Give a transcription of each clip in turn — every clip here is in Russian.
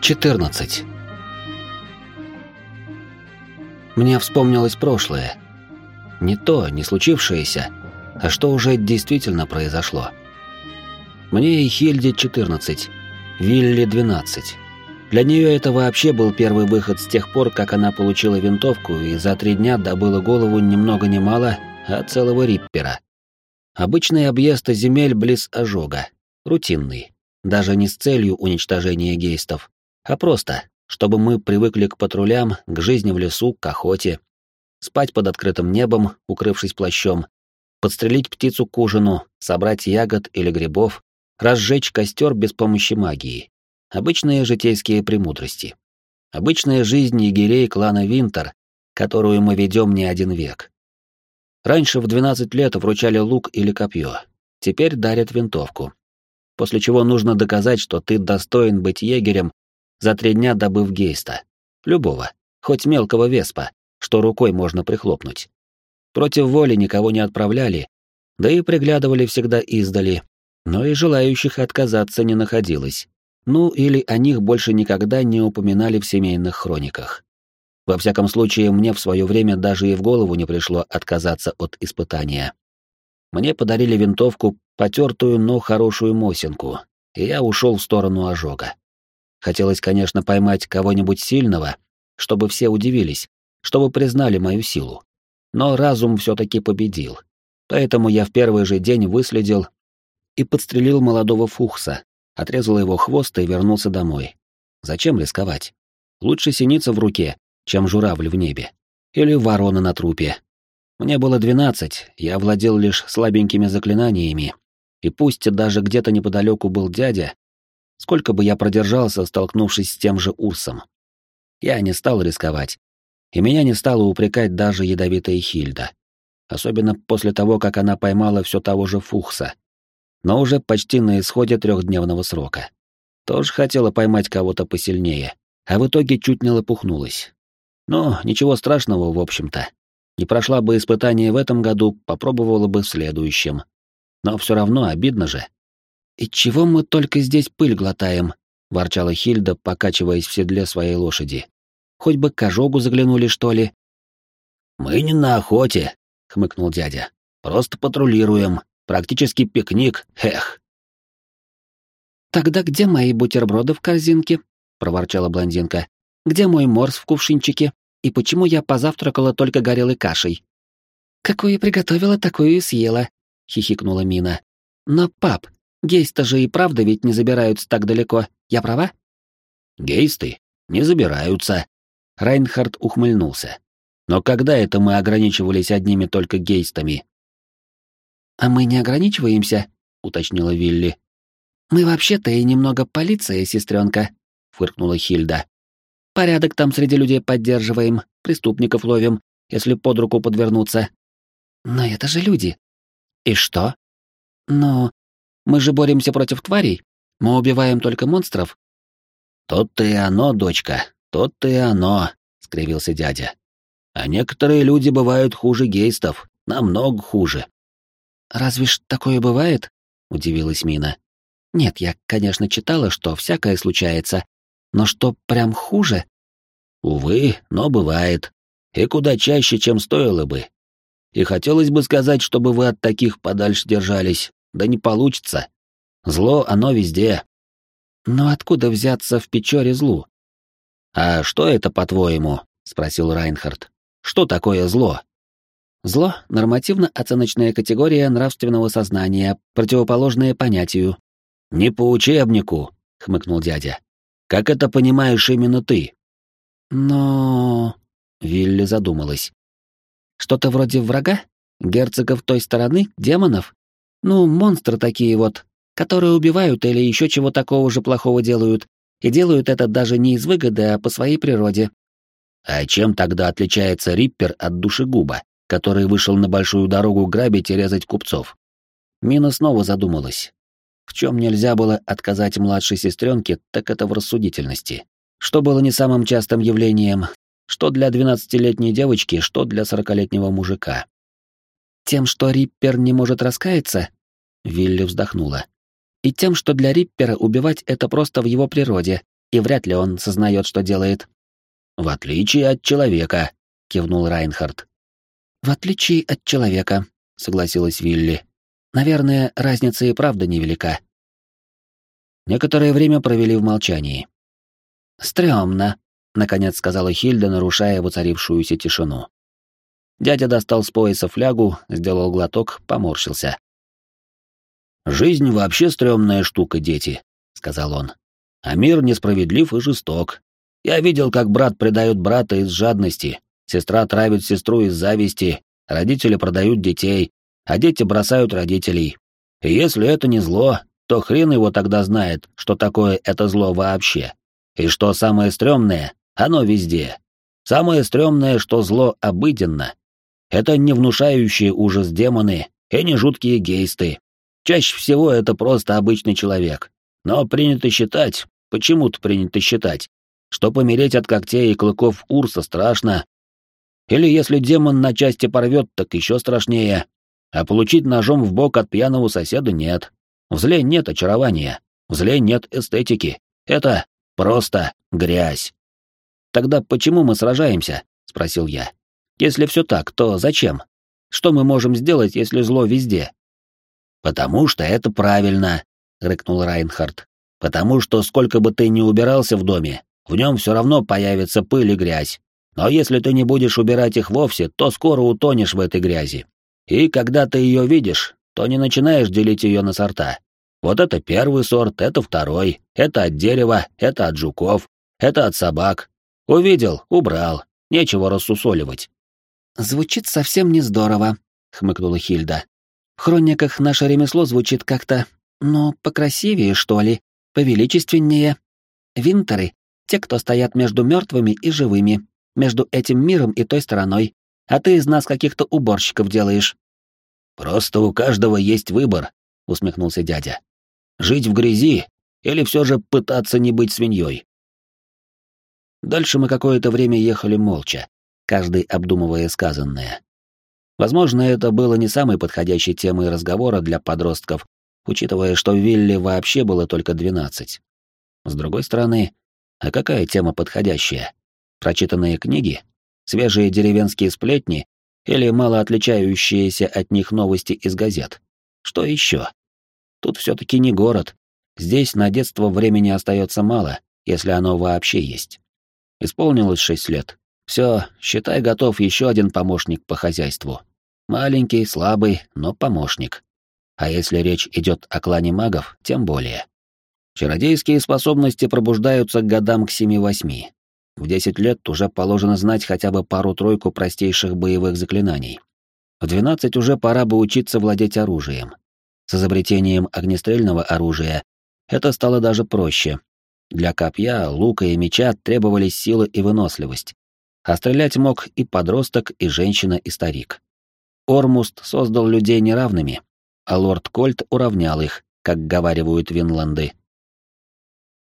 14. Мне вспомнилось прошлое. Не то, не случившееся, а что уже действительно произошло. Мне и Хильде 14, Вилли 12. Для нее это вообще был первый выход с тех пор, как она получила винтовку и за три дня добыла голову ни много ни мало, а целого риппера. Обычный объезд земель близ ожога, рутинный, даже не с целью уничтожения гейстов, а просто, чтобы мы привыкли к патрулям, к жизни в лесу, к охоте, спать под открытым небом, укрывшись плащом, подстрелить птицу к ужину, собрать ягод или грибов, разжечь костер без помощи магии. Обычные житейские премудрости. Обычная жизнь егерей клана Винтер, которую мы ведем не один век. Раньше в 12 лет вручали лук или копье, теперь дарят винтовку. После чего нужно доказать, что ты достоин быть егерем за три дня добыв гейста. Любого, хоть мелкого веспа, что рукой можно прихлопнуть. Против воли никого не отправляли, да и приглядывали всегда издали, но и желающих отказаться не находилось. Ну или о них больше никогда не упоминали в семейных хрониках. Во всяком случае, мне в свое время даже и в голову не пришло отказаться от испытания. Мне подарили винтовку, потертую, но хорошую мосинку, и я ушел в сторону ожога. Хотелось, конечно, поймать кого-нибудь сильного, чтобы все удивились, чтобы признали мою силу. Но разум все-таки победил. Поэтому я в первый же день выследил и подстрелил молодого фухса, отрезал его хвост и вернулся домой. Зачем рисковать? Лучше синица в руке, чем журавль в небе. Или ворона на трупе. Мне было двенадцать, я владел лишь слабенькими заклинаниями. И пусть даже где-то неподалеку был дядя, сколько бы я продержался, столкнувшись с тем же Урсом. Я не стал рисковать, и меня не стала упрекать даже ядовитая Хильда. Особенно после того, как она поймала все того же Фухса. Но уже почти на исходе трехдневного срока. Тоже хотела поймать кого-то посильнее, а в итоге чуть не лопухнулась. Но ничего страшного, в общем-то. Не прошла бы испытание в этом году, попробовала бы в следующем. Но все равно обидно же. «И чего мы только здесь пыль глотаем?» — ворчала Хильда, покачиваясь в седле своей лошади. «Хоть бы к ожогу заглянули, что ли?» «Мы не на охоте», — хмыкнул дядя. «Просто патрулируем. Практически пикник, эх». «Тогда где мои бутерброды в корзинке?» — проворчала блондинка. «Где мой морс в кувшинчике? И почему я позавтракала только горелой кашей?» «Какую приготовила, такую и съела», — хихикнула Мина. «Но, пап, Гейста же и правда ведь не забираются так далеко, я права? Гейсты не забираются. Райнхард ухмыльнулся. Но когда это мы ограничивались одними только гейстами? А мы не ограничиваемся, уточнила Вилли. Мы вообще-то и немного полиция, сестренка, фыркнула Хильда. Порядок там среди людей поддерживаем, преступников ловим, если под руку подвернуться. Но это же люди. И что? Ну, мы же боремся против тварей. Мы убиваем только монстров. Тот-то и оно, дочка, тот-то и оно, скривился дядя. А некоторые люди бывают хуже гейстов, намного хуже. Разве ж такое бывает? удивилась Мина. Нет, я, конечно, читала, что всякое случается, но что прям хуже? Увы, но бывает. И куда чаще, чем стоило бы. И хотелось бы сказать, чтобы вы от таких подальше держались, да не получится. Зло, оно везде. Но откуда взяться в Печоре злу? А что это, по-твоему? спросил Райнхард. Что такое зло? Зло — нормативно-оценочная категория нравственного сознания, противоположная понятию. «Не по учебнику», — хмыкнул дядя. «Как это понимаешь именно ты?» «Но...» — Вилли задумалась. «Что-то вроде врага? Герцогов той стороны? Демонов? Ну, монстры такие вот, которые убивают или еще чего такого же плохого делают, и делают это даже не из выгоды, а по своей природе. А чем тогда отличается Риппер от душегуба, который вышел на большую дорогу грабить и резать купцов? Мина снова задумалась. В чем нельзя было отказать младшей сестренке, так это в рассудительности. Что было не самым частым явлением, что для двенадцатилетней девочки, что для сорокалетнего мужика. Тем, что Риппер не может раскаяться? Вилли вздохнула. И тем, что для Риппера убивать это просто в его природе, и вряд ли он сознает, что делает. В отличие от человека, кивнул Райнхард. В отличие от человека, согласилась Вилли. Наверное, разница и правда невелика. Некоторое время провели в молчании. Стрёмно, наконец сказала Хильда, нарушая воцарившуюся тишину. Дядя достал с пояса флягу, сделал глоток, поморщился. «Жизнь вообще стрёмная штука, дети», — сказал он. «А мир несправедлив и жесток. Я видел, как брат предает брата из жадности, сестра травит сестру из зависти, родители продают детей, а дети бросают родителей. И если это не зло, то хрен его тогда знает, что такое это зло вообще. И что самое стрёмное, оно везде. Самое стрёмное, что зло обыденно. Это не внушающие ужас демоны и не жуткие гейсты. Чаще всего это просто обычный человек. Но принято считать, почему-то принято считать, что помереть от когтей и клыков Урса страшно. Или если демон на части порвет, так еще страшнее. А получить ножом в бок от пьяного соседа нет. В зле нет очарования, в зле нет эстетики. Это просто грязь. «Тогда почему мы сражаемся?» — спросил я. «Если все так, то зачем? Что мы можем сделать, если зло везде?» «Потому что это правильно», — рыкнул Райнхард. «Потому что сколько бы ты ни убирался в доме, в нем все равно появится пыль и грязь. Но если ты не будешь убирать их вовсе, то скоро утонешь в этой грязи. И когда ты ее видишь, то не начинаешь делить ее на сорта. Вот это первый сорт, это второй, это от дерева, это от жуков, это от собак. Увидел, убрал, нечего рассусоливать. «Звучит совсем не здорово», — хмыкнула Хильда. «В хрониках наше ремесло звучит как-то, ну, покрасивее, что ли, повеличественнее. Винтеры те, кто стоят между мертвыми и живыми, между этим миром и той стороной, а ты из нас каких-то уборщиков делаешь. Просто у каждого есть выбор, усмехнулся дядя. Жить в грязи или все же пытаться не быть свиньей. Дальше мы какое-то время ехали молча, каждый обдумывая сказанное. Возможно, это было не самой подходящей темой разговора для подростков, учитывая, что Вилли вообще было только двенадцать. С другой стороны, а какая тема подходящая? Прочитанные книги? Свежие деревенские сплетни? Или мало отличающиеся от них новости из газет? Что еще? Тут все-таки не город. Здесь на детство времени остается мало, если оно вообще есть. Исполнилось шесть лет. Все, считай, готов еще один помощник по хозяйству. Маленький, слабый, но помощник. А если речь идет о клане магов, тем более. Чародейские способности пробуждаются к годам к 7-8. В 10 лет уже положено знать хотя бы пару-тройку простейших боевых заклинаний. В 12 уже пора бы учиться владеть оружием. С изобретением огнестрельного оружия это стало даже проще. Для копья, лука и меча требовались сила и выносливость. А стрелять мог и подросток, и женщина, и старик. Ормуст создал людей неравными, а лорд Кольт уравнял их, как говаривают винланды.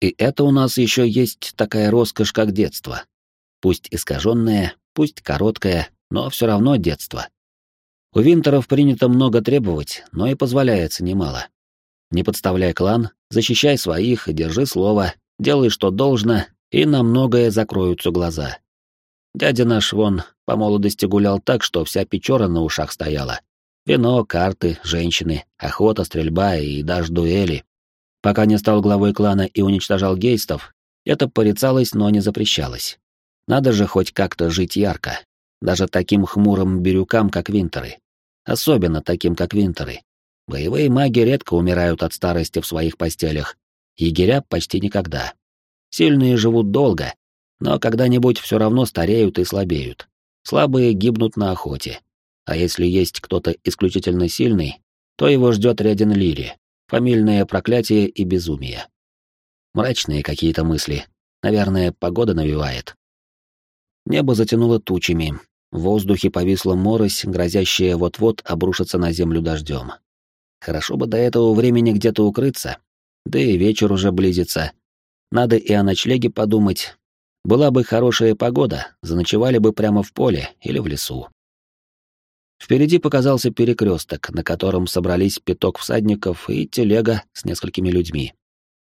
И это у нас еще есть такая роскошь, как детство. Пусть искаженное, пусть короткое, но все равно детство. У Винтеров принято много требовать, но и позволяется немало. Не подставляй клан, защищай своих, держи слово, делай, что должно, и на многое закроются глаза. Дядя наш, вон, по молодости гулял так, что вся печора на ушах стояла. Вино, карты, женщины, охота, стрельба и даже дуэли. Пока не стал главой клана и уничтожал гейстов, это порицалось, но не запрещалось. Надо же хоть как-то жить ярко, даже таким хмурым бирюкам, как Винтеры. Особенно таким, как Винтеры. Боевые маги редко умирают от старости в своих постелях, егеря почти никогда. Сильные живут долго, но когда-нибудь все равно стареют и слабеют. Слабые гибнут на охоте. А если есть кто-то исключительно сильный, то его ждет Редин Лири, фамильное проклятие и безумие. Мрачные какие-то мысли. Наверное, погода навевает. Небо затянуло тучами. В воздухе повисла морось, грозящая вот-вот обрушиться на землю дождем. Хорошо бы до этого времени где-то укрыться. Да и вечер уже близится. Надо и о ночлеге подумать. Была бы хорошая погода, заночевали бы прямо в поле или в лесу. Впереди показался перекресток, на котором собрались пяток всадников и телега с несколькими людьми.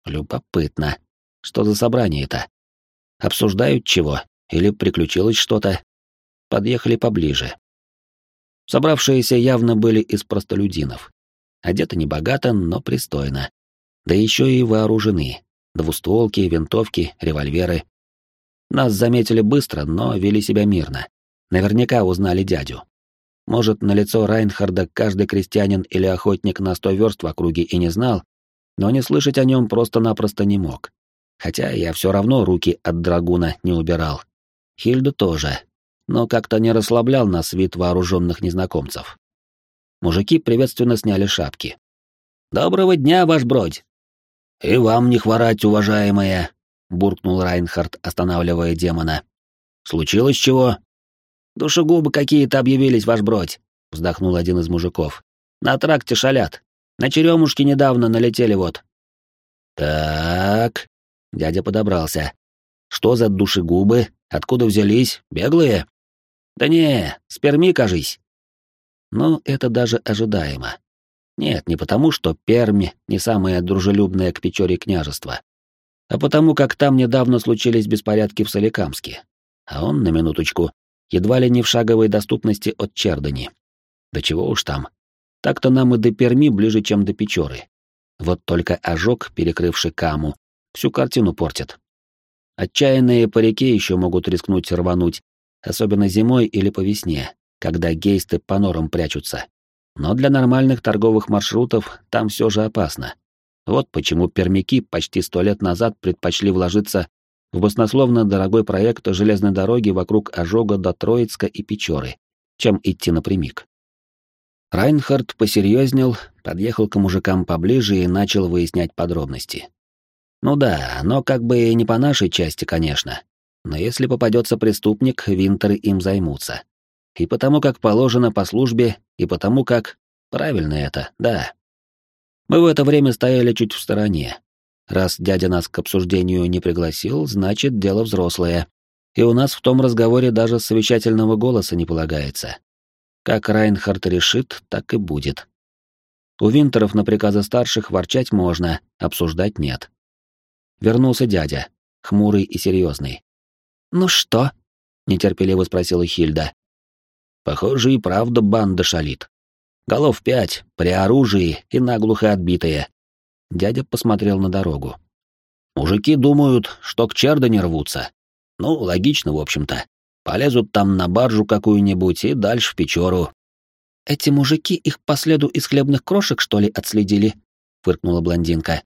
Любопытно. Что за собрание-то? Обсуждают чего? Или приключилось что-то? Подъехали поближе. Собравшиеся явно были из простолюдинов. Одеты небогато, но пристойно. Да еще и вооружены. Двустволки, винтовки, револьверы. Нас заметили быстро, но вели себя мирно. Наверняка узнали дядю. Может, на лицо Райнхарда каждый крестьянин или охотник на сто верст в округе и не знал, но не слышать о нем просто-напросто не мог. Хотя я все равно руки от драгуна не убирал. Хильду тоже, но как-то не расслаблял нас вид вооруженных незнакомцев. Мужики приветственно сняли шапки. «Доброго дня, ваш бродь!» «И вам не хворать, уважаемая!» — буркнул Райнхард, останавливая демона. «Случилось чего?» «Душегубы какие-то объявились, ваш бродь!» — вздохнул один из мужиков. «На тракте шалят. На черемушки недавно налетели вот». «Так...» — дядя подобрался. «Что за душегубы? Откуда взялись? Беглые?» «Да не, с Перми, кажись». Ну, это даже ожидаемо. Нет, не потому, что Перми не самое дружелюбное к Печоре княжество, а потому как там недавно случились беспорядки в Соликамске. А он, на минуточку, едва ли не в шаговой доступности от Чердани. Да чего уж там. Так-то нам и до Перми ближе, чем до Печоры. Вот только ожог, перекрывший Каму, всю картину портит. Отчаянные по реке еще могут рискнуть рвануть, особенно зимой или по весне, когда гейсты по норам прячутся. Но для нормальных торговых маршрутов там все же опасно. Вот почему пермяки почти сто лет назад предпочли вложиться в баснословно дорогой проект железной дороги вокруг Ожога до Троицка и Печоры, чем идти напрямик. Райнхард посерьезнел, подъехал к мужикам поближе и начал выяснять подробности. Ну да, но как бы не по нашей части, конечно. Но если попадется преступник, винтеры им займутся. И потому как положено по службе, и потому как... Правильно это, да. Мы в это время стояли чуть в стороне. Раз дядя нас к обсуждению не пригласил, значит, дело взрослое. И у нас в том разговоре даже совещательного голоса не полагается. Как Райнхард решит, так и будет. У Винтеров на приказы старших ворчать можно, обсуждать нет. Вернулся дядя, хмурый и серьезный. «Ну что?» — нетерпеливо спросила Хильда. Похоже, и правда банда шалит. Голов пять, при оружии и наглухо отбитые. Дядя посмотрел на дорогу. Мужики думают, что к Чердане рвутся. Ну, логично, в общем-то. Полезут там на баржу какую-нибудь и дальше в Печору. «Эти мужики их по следу из хлебных крошек, что ли, отследили?» — фыркнула блондинка.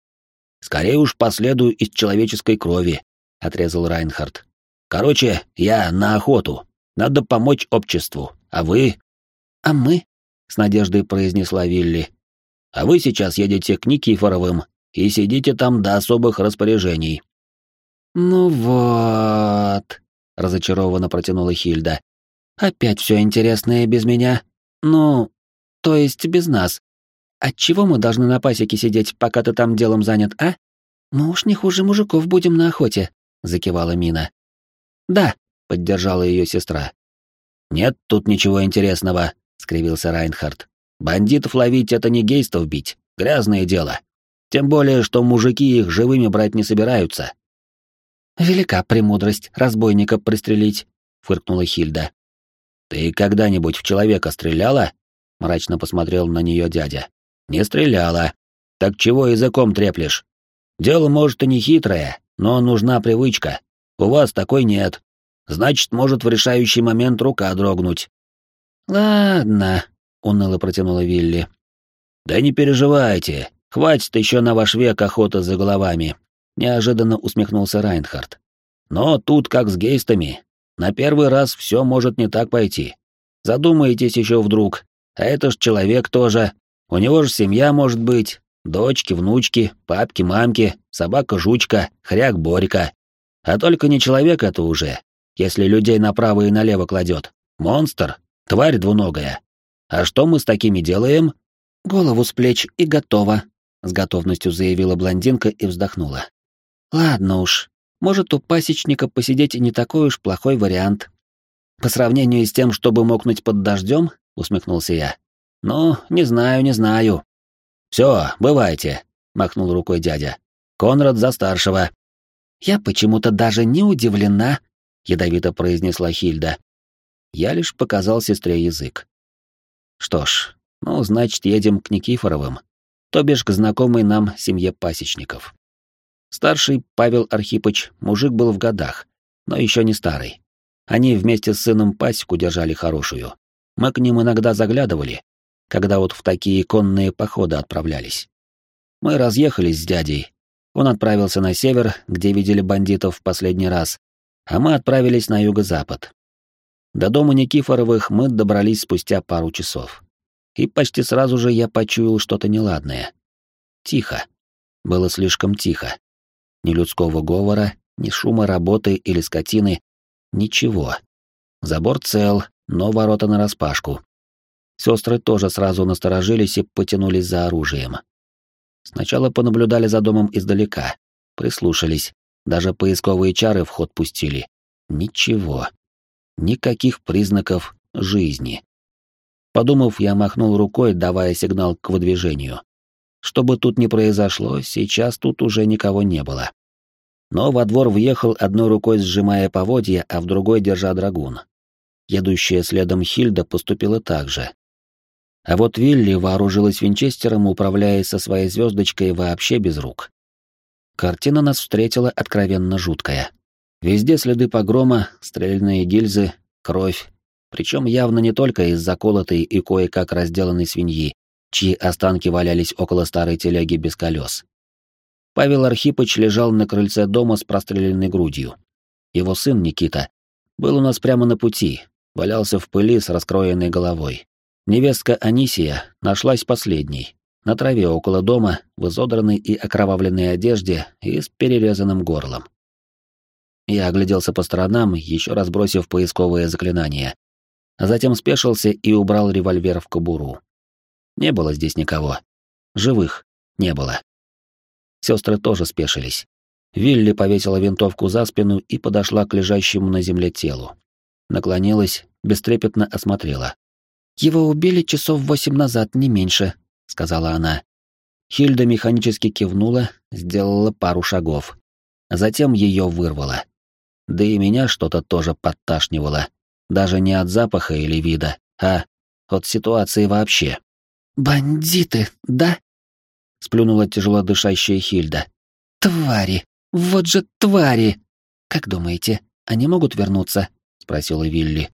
«Скорее уж по следу из человеческой крови», — отрезал Райнхард. «Короче, я на охоту. Надо помочь обществу. А вы? А мы? С надеждой произнесла Вилли. А вы сейчас едете к Никифоровым и сидите там до особых распоряжений. Ну вот, разочарованно протянула Хильда. Опять все интересное без меня. Ну, то есть без нас. Отчего мы должны на пасеке сидеть, пока ты там делом занят, а? Мы уж не хуже мужиков будем на охоте, закивала Мина. Да, поддержала ее сестра. «Нет тут ничего интересного», — скривился Райнхард. «Бандитов ловить — это не гейстов бить, грязное дело. Тем более, что мужики их живыми брать не собираются». «Велика премудрость разбойника пристрелить», — фыркнула Хильда. «Ты когда-нибудь в человека стреляла?» — мрачно посмотрел на нее дядя. «Не стреляла. Так чего языком треплешь? Дело, может, и не хитрое, но нужна привычка. У вас такой нет. Значит, может в решающий момент рука дрогнуть. Ладно, уныло протянула Вилли. Да не переживайте, хватит еще на ваш век охоты за головами, неожиданно усмехнулся Райнхард. Но тут как с гейстами. На первый раз все может не так пойти. Задумаетесь еще вдруг, а это ж человек тоже. У него же семья может быть, дочки, внучки, папки, мамки, собака-жучка, хряк-борька. А только не человек это уже, если людей направо и налево кладет. Монстр, тварь двуногая. А что мы с такими делаем? Голову с плеч и готово, с готовностью заявила блондинка и вздохнула. Ладно уж, может, у пасечника посидеть и не такой уж плохой вариант. По сравнению с тем, чтобы мокнуть под дождем, усмехнулся я. Ну, не знаю, не знаю. Все, бывайте, махнул рукой дядя. Конрад за старшего. Я почему-то даже не удивлена, ядовито произнесла Хильда. Я лишь показал сестре язык. Что ж, ну, значит, едем к Никифоровым, то бишь к знакомой нам семье пасечников. Старший Павел Архипыч, мужик был в годах, но еще не старый. Они вместе с сыном пасеку держали хорошую. Мы к ним иногда заглядывали, когда вот в такие конные походы отправлялись. Мы разъехались с дядей. Он отправился на север, где видели бандитов в последний раз, а мы отправились на юго-запад. До дома Никифоровых мы добрались спустя пару часов. И почти сразу же я почуял что-то неладное. Тихо. Было слишком тихо. Ни людского говора, ни шума работы или скотины, ничего. Забор цел, но ворота нараспашку. Сестры тоже сразу насторожились и потянулись за оружием. Сначала понаблюдали за домом издалека, прислушались, даже поисковые чары в ход пустили. Ничего. Никаких признаков жизни. Подумав, я махнул рукой, давая сигнал к выдвижению. Что бы тут ни произошло, сейчас тут уже никого не было. Но во двор въехал одной рукой сжимая поводья, а в другой держа драгун. Едущая следом Хильда поступила так же. А вот Вилли вооружилась винчестером, управляя со своей звездочкой вообще без рук. Картина нас встретила откровенно жуткая. Везде следы погрома, стрельные гильзы, кровь. Причем явно не только из заколотой и кое-как разделанной свиньи, чьи останки валялись около старой телеги без колес. Павел Архипыч лежал на крыльце дома с простреленной грудью. Его сын Никита был у нас прямо на пути, валялся в пыли с раскроенной головой. Невестка Анисия нашлась последней, на траве около дома, в изодранной и окровавленной одежде и с перерезанным горлом. Я огляделся по сторонам, еще раз бросив поисковые заклинания, а затем спешился и убрал револьвер в кобуру. Не было здесь никого. Живых не было. Сестры тоже спешились. Вилли повесила винтовку за спину и подошла к лежащему на земле телу. Наклонилась, бестрепетно осмотрела. «Его убили часов восемь назад, не меньше», — сказала она. Хильда механически кивнула, сделала пару шагов. Затем ее вырвало. Да и меня что-то тоже подташнивало. Даже не от запаха или вида, а от ситуации вообще. «Бандиты, да?» — сплюнула тяжело дышащая Хильда. «Твари! Вот же твари! Как думаете, они могут вернуться?» — спросила Вилли.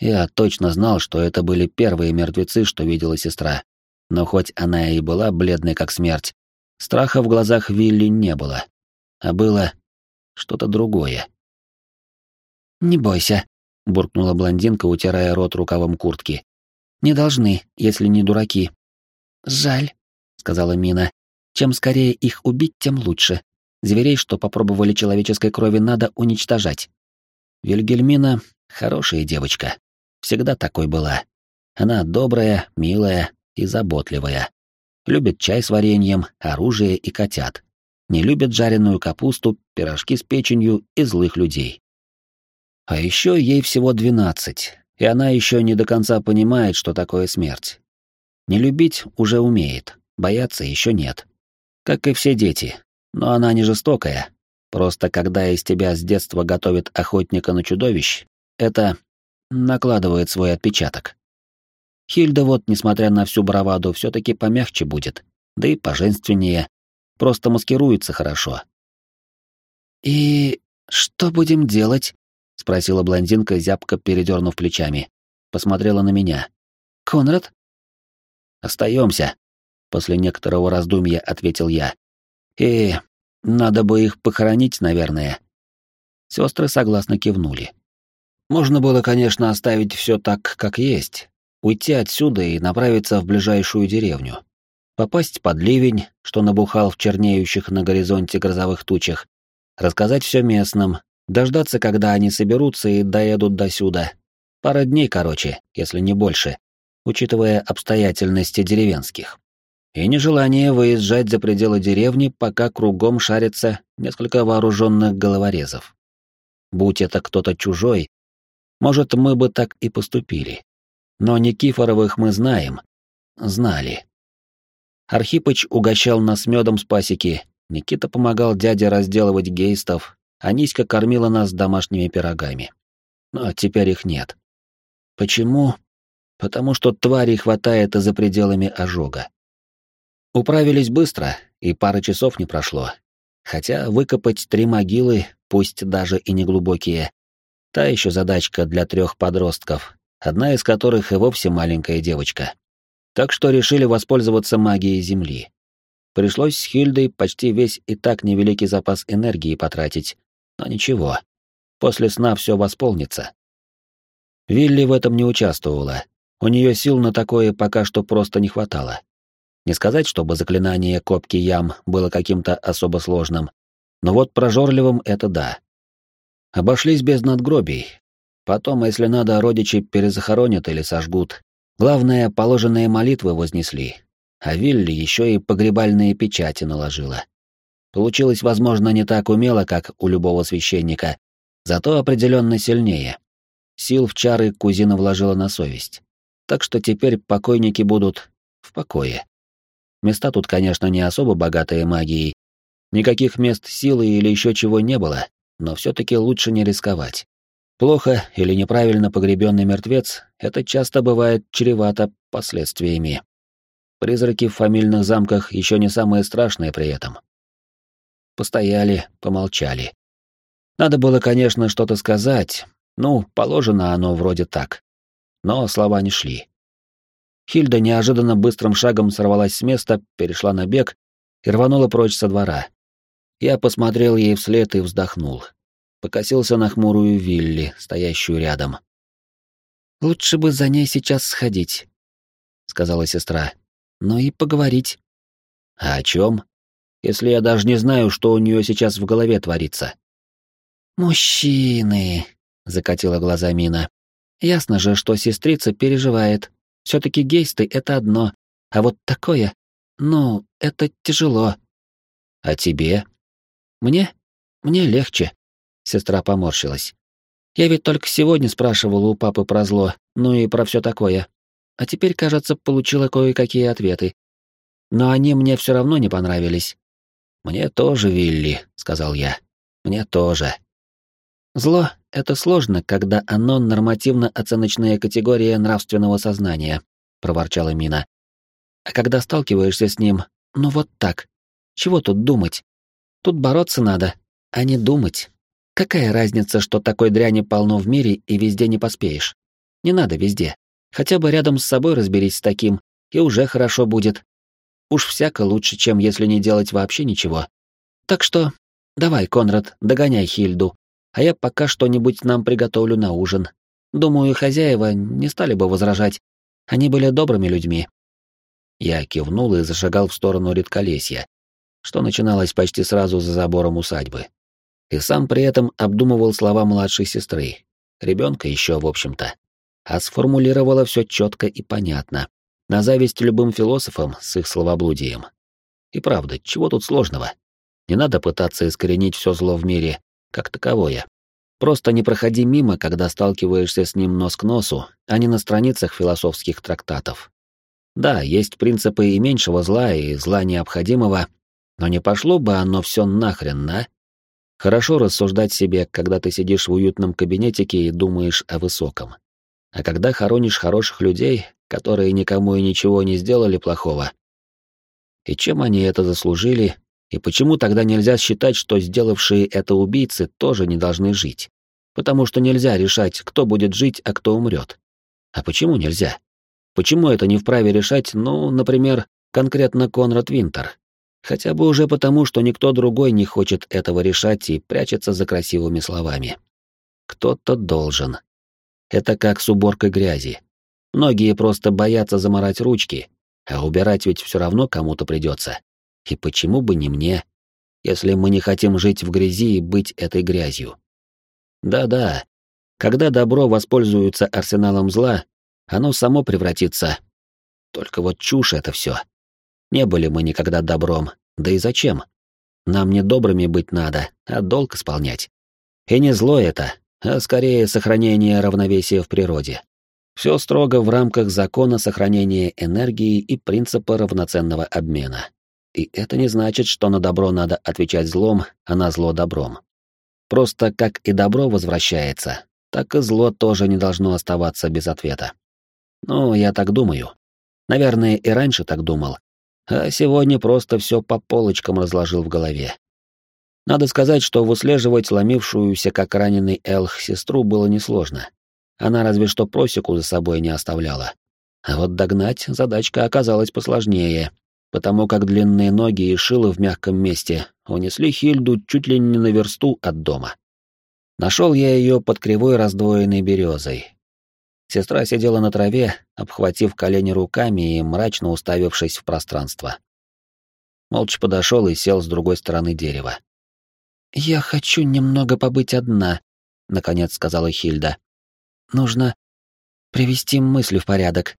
Я точно знал, что это были первые мертвецы, что видела сестра. Но хоть она и была бледной как смерть, страха в глазах Вилли не было. А было что-то другое. «Не бойся», — буркнула блондинка, утирая рот рукавом куртки. «Не должны, если не дураки». «Жаль», — сказала Мина. «Чем скорее их убить, тем лучше. Зверей, что попробовали человеческой крови, надо уничтожать». Вильгельмина — хорошая девочка. Всегда такой была. Она добрая, милая, и заботливая. Любит чай с вареньем, оружие и котят. Не любит жареную капусту, пирожки с печенью и злых людей. А еще ей всего двенадцать, и она еще не до конца понимает, что такое смерть. Не любить уже умеет, бояться еще нет. Как и все дети. Но она не жестокая. Просто когда из тебя с детства готовят охотника на чудовищ, это накладывает свой отпечаток. Хильда вот, несмотря на всю браваду, все таки помягче будет, да и поженственнее, просто маскируется хорошо. «И что будем делать?» — спросила блондинка, зябко передернув плечами. Посмотрела на меня. «Конрад?» Остаемся, после некоторого раздумья ответил я. «И надо бы их похоронить, наверное». Сестры согласно кивнули. Можно было, конечно, оставить все так, как есть, уйти отсюда и направиться в ближайшую деревню. Попасть под ливень, что набухал в чернеющих на горизонте грозовых тучах, рассказать все местным, дождаться, когда они соберутся и доедут до сюда. Пара дней, короче, если не больше, учитывая обстоятельности деревенских. И нежелание выезжать за пределы деревни, пока кругом шарится несколько вооруженных головорезов. Будь это кто-то чужой, может, мы бы так и поступили. Но Никифоровых мы знаем. Знали. Архипыч угощал нас медом с пасеки, Никита помогал дяде разделывать гейстов, а Ниська кормила нас домашними пирогами. Но теперь их нет. Почему? Потому что тварей хватает и за пределами ожога. Управились быстро, и пары часов не прошло. Хотя выкопать три могилы, пусть даже и неглубокие, та еще задачка для трех подростков, одна из которых и вовсе маленькая девочка. Так что решили воспользоваться магией Земли. Пришлось с Хильдой почти весь и так невеликий запас энергии потратить, но ничего. После сна все восполнится. Вилли в этом не участвовала. У нее сил на такое пока что просто не хватало. Не сказать, чтобы заклинание копки ям было каким-то особо сложным, но вот прожорливым это да. Обошлись без надгробий. Потом, если надо, родичи перезахоронят или сожгут. Главное, положенные молитвы вознесли. А Вилли еще и погребальные печати наложила. Получилось, возможно, не так умело, как у любого священника, зато определенно сильнее. Сил в чары кузина вложила на совесть. Так что теперь покойники будут в покое. Места тут, конечно, не особо богатые магией. Никаких мест силы или еще чего не было, но все-таки лучше не рисковать. Плохо или неправильно погребенный мертвец — это часто бывает чревато последствиями. Призраки в фамильных замках еще не самые страшные при этом. Постояли, помолчали. Надо было, конечно, что-то сказать. Ну, положено оно вроде так. Но слова не шли. Хильда неожиданно быстрым шагом сорвалась с места, перешла на бег и рванула прочь со двора. Я посмотрел ей вслед и вздохнул. Покосился на хмурую Вилли, стоящую рядом. «Лучше бы за ней сейчас сходить», — сказала сестра. «Ну и поговорить». «А о чем? Если я даже не знаю, что у нее сейчас в голове творится». «Мужчины», — закатила глаза Мина. «Ясно же, что сестрица переживает. Все-таки гейсты — это одно, а вот такое, ну, это тяжело. А тебе? Мне? Мне легче. Сестра поморщилась. Я ведь только сегодня спрашивала у папы про зло, ну и про все такое. А теперь, кажется, получила кое-какие ответы. Но они мне все равно не понравились. Мне тоже, Вилли, сказал я. Мне тоже. Зло — это сложно, когда оно нормативно-оценочная категория нравственного сознания, проворчала Мина. А когда сталкиваешься с ним, ну вот так. Чего тут думать? Тут бороться надо, а не думать. Какая разница, что такой дряни полно в мире и везде не поспеешь? Не надо везде. Хотя бы рядом с собой разберись с таким, и уже хорошо будет. Уж всяко лучше, чем если не делать вообще ничего. Так что давай, Конрад, догоняй Хильду, а я пока что-нибудь нам приготовлю на ужин. Думаю, хозяева не стали бы возражать. Они были добрыми людьми. Я кивнул и зашагал в сторону редколесья, что начиналось почти сразу за забором усадьбы. И сам при этом обдумывал слова младшей сестры. Ребенка еще, в общем-то. А сформулировала все четко и понятно. На зависть любым философам с их словоблудием. И правда, чего тут сложного? Не надо пытаться искоренить все зло в мире, как таковое. Просто не проходи мимо, когда сталкиваешься с ним нос к носу, а не на страницах философских трактатов. Да, есть принципы и меньшего зла, и зла необходимого, но не пошло бы оно все нахрен, на? Хорошо рассуждать себе, когда ты сидишь в уютном кабинетике и думаешь о высоком. А когда хоронишь хороших людей, которые никому и ничего не сделали плохого, и чем они это заслужили, и почему тогда нельзя считать, что сделавшие это убийцы тоже не должны жить? Потому что нельзя решать, кто будет жить, а кто умрет. А почему нельзя? Почему это не вправе решать, ну, например, конкретно Конрад Винтер? Хотя бы уже потому, что никто другой не хочет этого решать и прячется за красивыми словами. Кто-то должен. Это как с уборкой грязи. Многие просто боятся заморать ручки, а убирать ведь все равно кому-то придется. И почему бы не мне, если мы не хотим жить в грязи и быть этой грязью? Да-да, когда добро воспользуется арсеналом зла, оно само превратится. Только вот чушь это все. Не были мы никогда добром, да и зачем? Нам не добрыми быть надо, а долг исполнять. И не зло это, а скорее сохранение равновесия в природе. Все строго в рамках закона сохранения энергии и принципа равноценного обмена. И это не значит, что на добро надо отвечать злом, а на зло добром. Просто как и добро возвращается, так и зло тоже не должно оставаться без ответа. Ну, я так думаю. Наверное, и раньше так думал. А сегодня просто все по полочкам разложил в голове. Надо сказать, что выслеживать сломившуюся, как раненый Элх, сестру было несложно. Она разве что просеку за собой не оставляла. А вот догнать задачка оказалась посложнее, потому как длинные ноги и шило в мягком месте унесли Хильду чуть ли не на версту от дома. Нашел я ее под кривой раздвоенной березой. Сестра сидела на траве, обхватив колени руками и мрачно уставившись в пространство. Молча подошел и сел с другой стороны дерева. «Я хочу немного побыть одна», — наконец сказала Хильда. «Нужно привести мысли в порядок».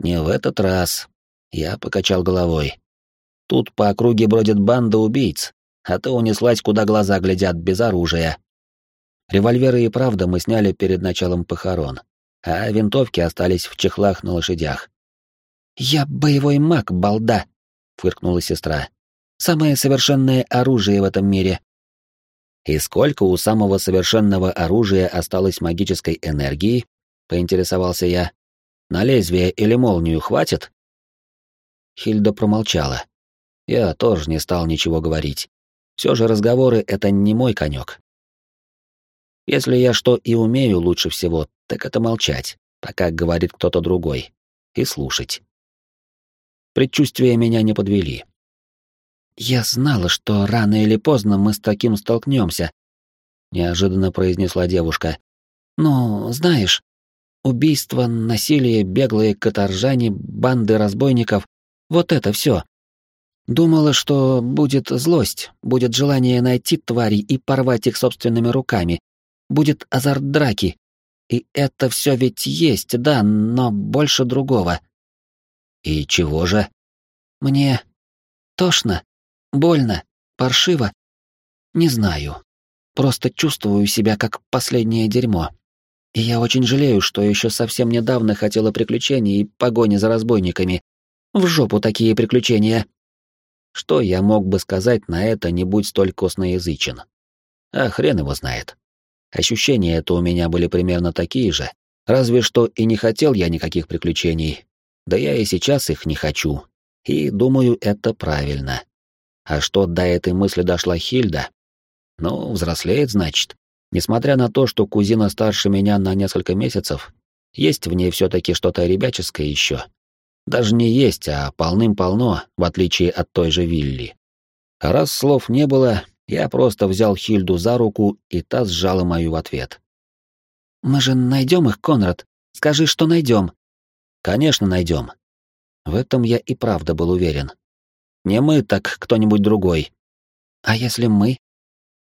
«Не в этот раз», — я покачал головой. «Тут по округе бродит банда убийц, а ты унеслась, куда глаза глядят, без оружия». Револьверы и правда мы сняли перед началом похорон, а винтовки остались в чехлах на лошадях. «Я боевой маг, балда», — фыркнула сестра. «Самое совершенное оружие в этом мире. И сколько у самого совершенного оружия осталось магической энергии? Поинтересовался я. На лезвие или молнию хватит? Хильда промолчала. Я тоже не стал ничего говорить. Все же разговоры — это не мой конек. Если я что и умею лучше всего, так это молчать, пока говорит кто-то другой, и слушать. Предчувствия меня не подвели. «Я знала, что рано или поздно мы с таким столкнемся», — неожиданно произнесла девушка. «Но, знаешь, убийство, насилие, беглые каторжане, банды разбойников — вот это все. Думала, что будет злость, будет желание найти тварей и порвать их собственными руками, будет азарт драки. И это все ведь есть, да, но больше другого». «И чего же?» «Мне тошно», Больно, паршиво. Не знаю. Просто чувствую себя как последнее дерьмо. И я очень жалею, что еще совсем недавно хотела приключений и погони за разбойниками. В жопу такие приключения. Что я мог бы сказать на это, не будь столь косноязычен? А хрен его знает. Ощущения-то у меня были примерно такие же, разве что и не хотел я никаких приключений. Да я и сейчас их не хочу. И думаю, это правильно. А что до этой мысли дошла Хильда? Ну, взрослеет, значит. Несмотря на то, что кузина старше меня на несколько месяцев, есть в ней все-таки что-то ребяческое еще. Даже не есть, а полным-полно, в отличие от той же Вилли. А раз слов не было, я просто взял Хильду за руку, и та сжала мою в ответ. «Мы же найдем их, Конрад. Скажи, что найдем». «Конечно, найдем». В этом я и правда был уверен. Не мы, так кто-нибудь другой. А если мы?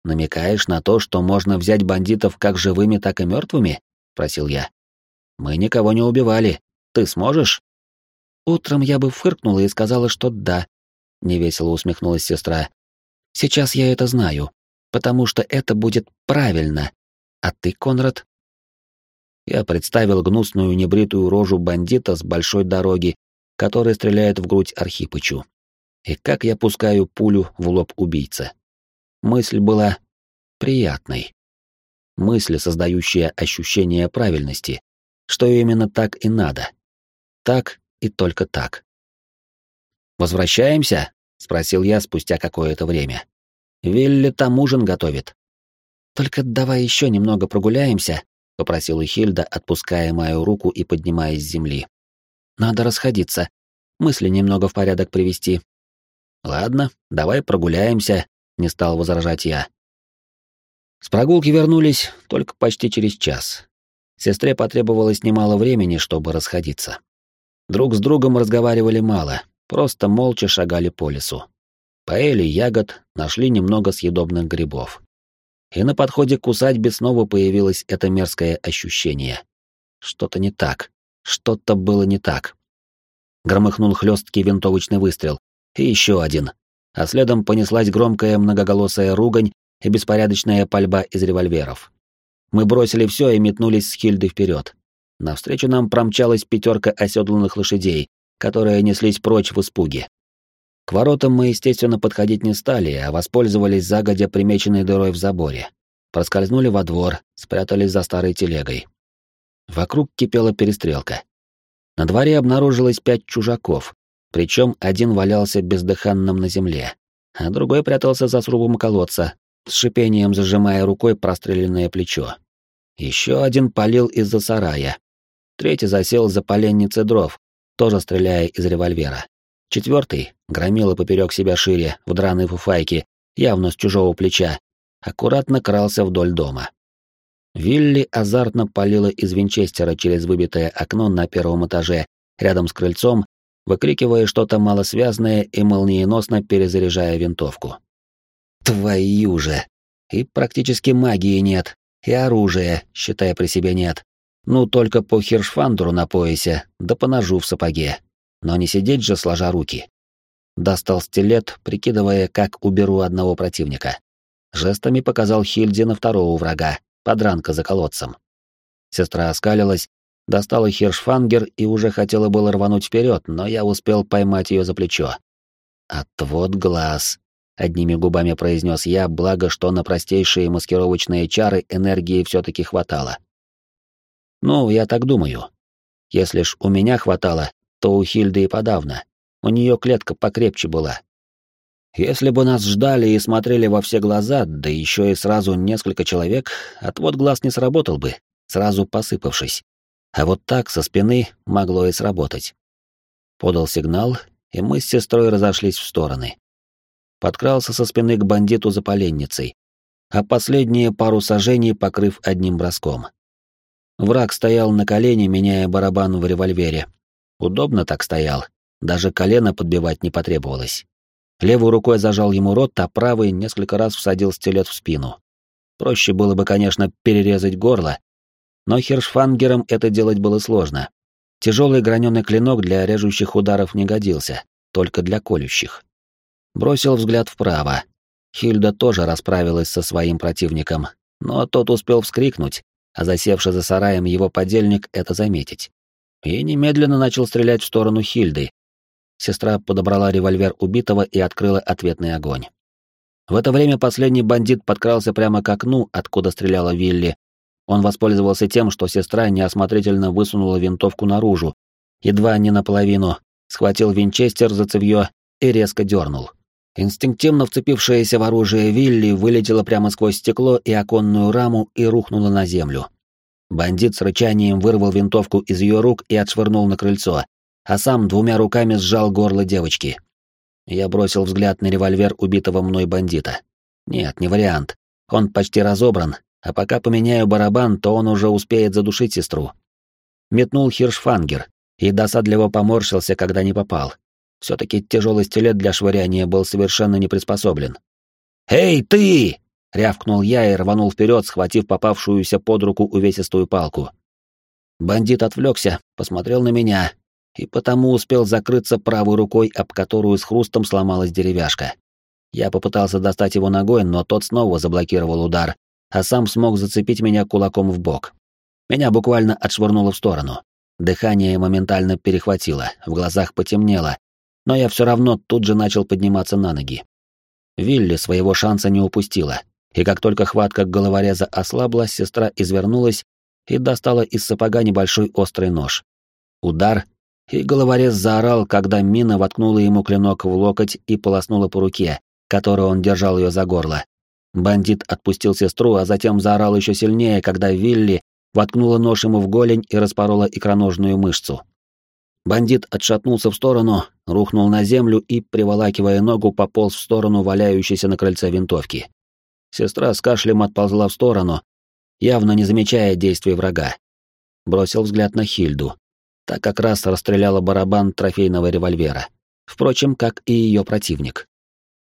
Намекаешь на то, что можно взять бандитов как живыми, так и мертвыми? Просил я. Мы никого не убивали. Ты сможешь? Утром я бы фыркнула и сказала, что да. Невесело усмехнулась сестра. Сейчас я это знаю, потому что это будет правильно. А ты, Конрад? Я представил гнусную небритую рожу бандита с большой дороги, который стреляет в грудь Архипычу и как я пускаю пулю в лоб убийцы. Мысль была приятной. Мысль, создающая ощущение правильности, что именно так и надо. Так и только так. «Возвращаемся?» — спросил я спустя какое-то время. «Вилли там ужин готовит». «Только давай еще немного прогуляемся», — попросила Хильда, отпуская мою руку и поднимаясь с земли. «Надо расходиться, мысли немного в порядок привести, Ладно, давай прогуляемся, не стал возражать я. С прогулки вернулись только почти через час. Сестре потребовалось немало времени, чтобы расходиться. Друг с другом разговаривали мало, просто молча шагали по лесу. Поели ягод, нашли немного съедобных грибов. И на подходе к усадьбе снова появилось это мерзкое ощущение. Что-то не так, что-то было не так. Громыхнул хлесткий винтовочный выстрел, и еще один. А следом понеслась громкая многоголосая ругань и беспорядочная пальба из револьверов. Мы бросили все и метнулись с Хильды вперед. Навстречу нам промчалась пятерка оседланных лошадей, которые неслись прочь в испуге. К воротам мы, естественно, подходить не стали, а воспользовались загодя примеченной дырой в заборе. Проскользнули во двор, спрятались за старой телегой. Вокруг кипела перестрелка. На дворе обнаружилось пять чужаков, причем один валялся бездыханным на земле, а другой прятался за срубом колодца, с шипением зажимая рукой простреленное плечо. Еще один палил из-за сарая. Третий засел за поленницей дров, тоже стреляя из револьвера. Четвертый громила поперек себя шире, в драной фуфайке, явно с чужого плеча, аккуратно крался вдоль дома. Вилли азартно палила из винчестера через выбитое окно на первом этаже, рядом с крыльцом, выкрикивая что-то малосвязное и молниеносно перезаряжая винтовку. Твою же! И практически магии нет, и оружия, считая при себе нет. Ну, только по хиршфандеру на поясе, да по ножу в сапоге. Но не сидеть же, сложа руки. Достал стилет, прикидывая, как уберу одного противника. Жестами показал Хильде на второго врага, подранка за колодцем. Сестра оскалилась, достала хиршфангер и уже хотела было рвануть вперед, но я успел поймать ее за плечо. «Отвод глаз», — одними губами произнес я, благо, что на простейшие маскировочные чары энергии все-таки хватало. Ну, я так думаю. Если ж у меня хватало, то у Хильды и подавно. У нее клетка покрепче была. Если бы нас ждали и смотрели во все глаза, да еще и сразу несколько человек, отвод глаз не сработал бы, сразу посыпавшись. А вот так, со спины, могло и сработать. Подал сигнал, и мы с сестрой разошлись в стороны. Подкрался со спины к бандиту за поленницей, а последние пару сажений покрыв одним броском. Враг стоял на колене, меняя барабан в револьвере. Удобно так стоял, даже колено подбивать не потребовалось. Левой рукой зажал ему рот, а правой несколько раз всадил стилет в спину. Проще было бы, конечно, перерезать горло, но хершфангером это делать было сложно. Тяжелый граненый клинок для режущих ударов не годился, только для колющих. Бросил взгляд вправо. Хильда тоже расправилась со своим противником, но тот успел вскрикнуть, а засевший за сараем его подельник это заметить. И немедленно начал стрелять в сторону Хильды. Сестра подобрала револьвер убитого и открыла ответный огонь. В это время последний бандит подкрался прямо к окну, откуда стреляла Вилли. Он воспользовался тем, что сестра неосмотрительно высунула винтовку наружу, едва не наполовину, схватил винчестер за цевьё и резко дернул. Инстинктивно вцепившаяся в оружие Вилли вылетела прямо сквозь стекло и оконную раму и рухнула на землю. Бандит с рычанием вырвал винтовку из ее рук и отшвырнул на крыльцо, а сам двумя руками сжал горло девочки. Я бросил взгляд на револьвер убитого мной бандита. Нет, не вариант. Он почти разобран, а пока поменяю барабан, то он уже успеет задушить сестру. Метнул хиршфангер и досадливо поморщился, когда не попал. Все-таки тяжелый стилет для швыряния был совершенно не приспособлен. «Эй, ты!» — рявкнул я и рванул вперед, схватив попавшуюся под руку увесистую палку. Бандит отвлекся, посмотрел на меня и потому успел закрыться правой рукой, об которую с хрустом сломалась деревяшка. Я попытался достать его ногой, но тот снова заблокировал удар, а сам смог зацепить меня кулаком в бок. Меня буквально отшвырнуло в сторону. Дыхание моментально перехватило, в глазах потемнело, но я все равно тут же начал подниматься на ноги. Вилли своего шанса не упустила, и как только хватка головореза ослабла, сестра извернулась и достала из сапога небольшой острый нож. Удар, и головорез заорал, когда мина воткнула ему клинок в локоть и полоснула по руке, которой он держал ее за горло. Бандит отпустил сестру, а затем заорал еще сильнее, когда Вилли воткнула нож ему в голень и распорола икроножную мышцу. Бандит отшатнулся в сторону, рухнул на землю и, приволакивая ногу, пополз в сторону валяющейся на крыльце винтовки. Сестра с кашлем отползла в сторону, явно не замечая действий врага. Бросил взгляд на Хильду. Та как раз расстреляла барабан трофейного револьвера. Впрочем, как и ее противник.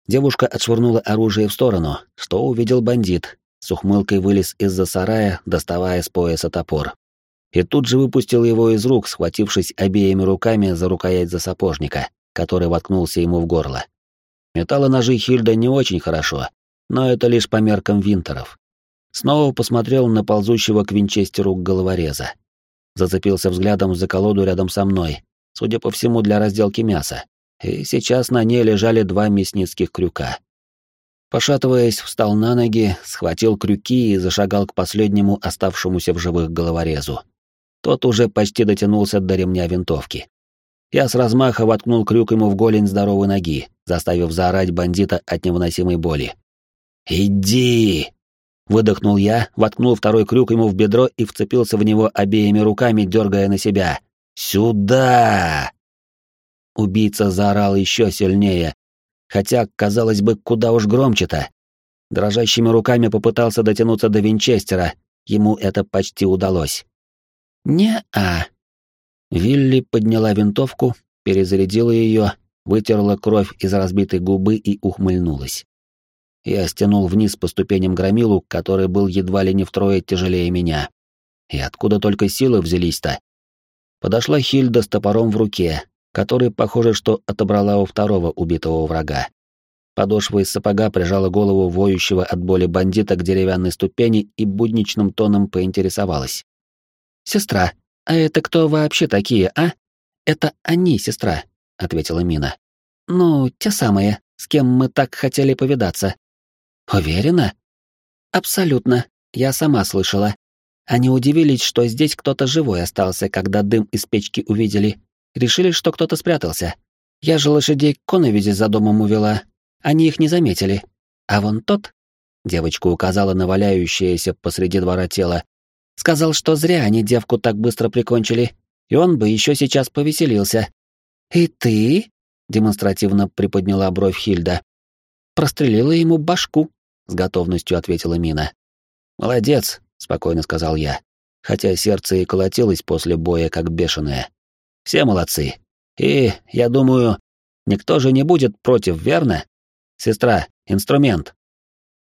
Девушка отшвырнула оружие в сторону, что увидел бандит, с ухмылкой вылез из-за сарая, доставая с пояса топор и тут же выпустил его из рук, схватившись обеими руками за рукоять за сапожника, который воткнулся ему в горло. Металла ножи Хильда не очень хорошо, но это лишь по меркам винтеров. Снова посмотрел на ползущего к винчестеру головореза. Зацепился взглядом за колоду рядом со мной, судя по всему, для разделки мяса, и сейчас на ней лежали два мясницких крюка. Пошатываясь, встал на ноги, схватил крюки и зашагал к последнему оставшемуся в живых головорезу. Тот уже почти дотянулся до ремня винтовки. Я с размаха воткнул крюк ему в голень здоровой ноги, заставив заорать бандита от невыносимой боли. «Иди!» Выдохнул я, воткнул второй крюк ему в бедро и вцепился в него обеими руками, дергая на себя. «Сюда!» Убийца заорал еще сильнее, хотя, казалось бы, куда уж громче-то. Дрожащими руками попытался дотянуться до винчестера, ему это почти удалось. «Не-а». Вилли подняла винтовку, перезарядила ее, вытерла кровь из разбитой губы и ухмыльнулась. Я стянул вниз по ступеням громилу, который был едва ли не втрое тяжелее меня. И откуда только силы взялись-то? Подошла Хильда с топором в руке, который, похоже, что отобрала у второго убитого врага. Подошва из сапога прижала голову воющего от боли бандита к деревянной ступени и будничным тоном поинтересовалась. «Сестра, а это кто вообще такие, а?» «Это они, сестра», — ответила Мина. «Ну, те самые, с кем мы так хотели повидаться». «Уверена?» «Абсолютно. Я сама слышала. Они удивились, что здесь кто-то живой остался, когда дым из печки увидели. Решили, что кто-то спрятался. Я же лошадей к за домом увела. Они их не заметили. А вон тот...» Девочка указала на валяющееся посреди двора тело. Сказал, что зря они девку так быстро прикончили, и он бы еще сейчас повеселился. «И ты?» — демонстративно приподняла бровь Хильда. «Прострелила ему башку», — с готовностью ответила Мина. «Молодец», — спокойно сказал я, хотя сердце и колотилось после боя как бешеное. «Все молодцы. И, я думаю, никто же не будет против, верно? Сестра, инструмент».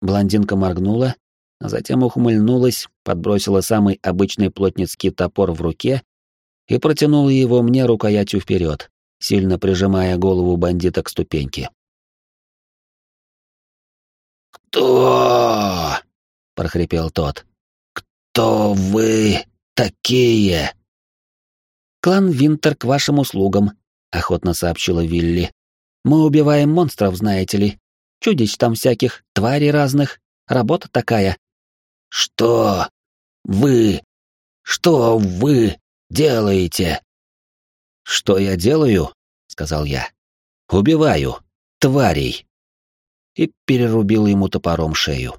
Блондинка моргнула, а затем ухмыльнулась, подбросила самый обычный плотницкий топор в руке и протянула его мне рукоятью вперед, сильно прижимая голову бандита к ступеньке. «Кто?» — прохрипел тот. «Кто вы такие?» «Клан Винтер к вашим услугам», — охотно сообщила Вилли. «Мы убиваем монстров, знаете ли. Чудищ там всяких, тварей разных. Работа такая». «Что вы? Что вы делаете?» «Что я делаю?» — сказал я. «Убиваю. Тварей» и перерубил ему топором шею.